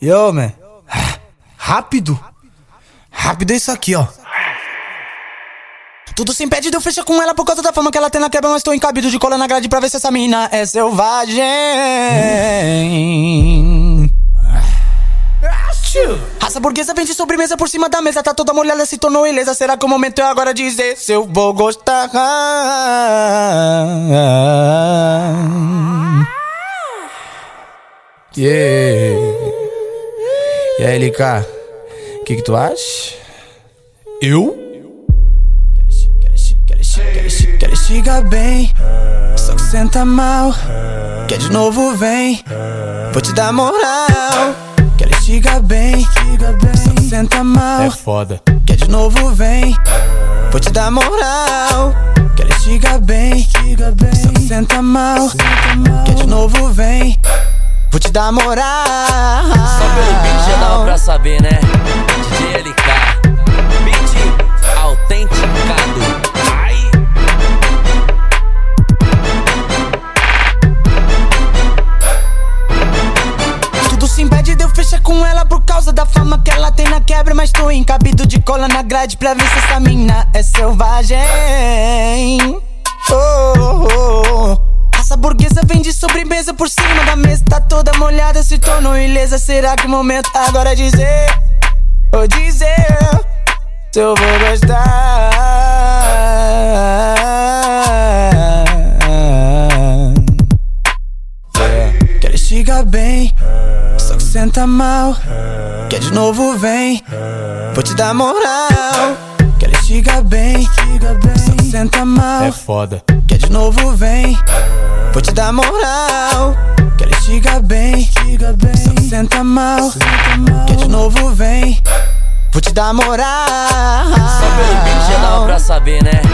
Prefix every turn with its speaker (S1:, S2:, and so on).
S1: Yo, man. Rápido. Rápido é isso aqui, ó. Tudo se impede de eu fechar com ela por causa da fama que ela tem na quebra, mas tô encabido de cola na grade pra ver se essa mina é selvagem. Raça burguesa vem de sobremesa por cima da mesa, tá toda molhada, se tornou ilesa. Será que o momento é agora dizer se eu vou gostar? Yeah. E aí, LK, o que, que tu acha?
S2: Eu?
S1: Quer estiga bem, só que senta mal. Quer de novo, vem, vou te dar moral. Quer estiga bem, só que senta mal.
S2: É foda.
S1: Quer de novo, vem, vou te dar moral. Quer estiga bem, só que senta mal. Quer de novo, vem, dar moral.
S3: Só pelo beat já dava pra saber, né? DJ LK, beat autenticado. Ai.
S1: Tudo se impede de eu fechar com ela por causa da fama que ela tem na quebra. Mas tô encabido de cola na grade pra ver se essa mina é selvagem. Oh. De sobremesa por cima da mesa. Tá toda molhada, se tornou ilesa. Será que o momento agora é dizer? Ou dizer se eu vou gostar? Quer estiga bem, só que senta mal. Quer de novo, vem, vou te dar moral. Quer estiga bem, só que senta mal.
S2: É foda.
S1: Quer de novo, vem, vou te dar moral. Quer estiga bem, só que senta mal. Quer de novo, vem, vou te dar moral.
S3: Só pelo beat já dava pra saber, né?